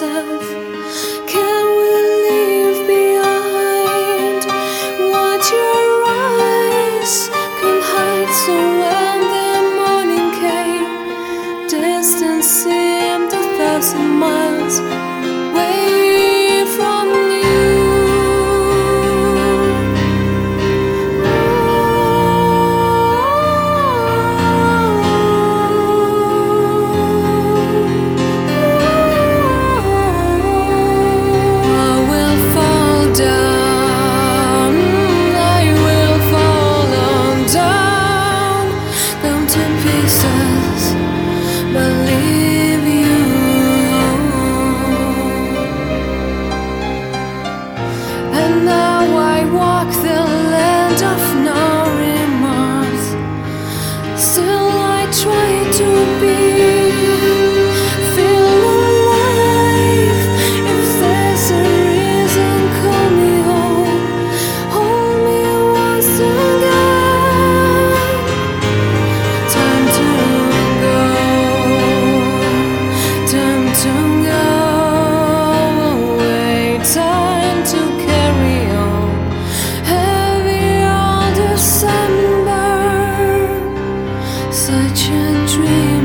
myself, can we leave behind what your eyes can hide? So when the morning came, distance seemed a thousand miles sound of no such a dream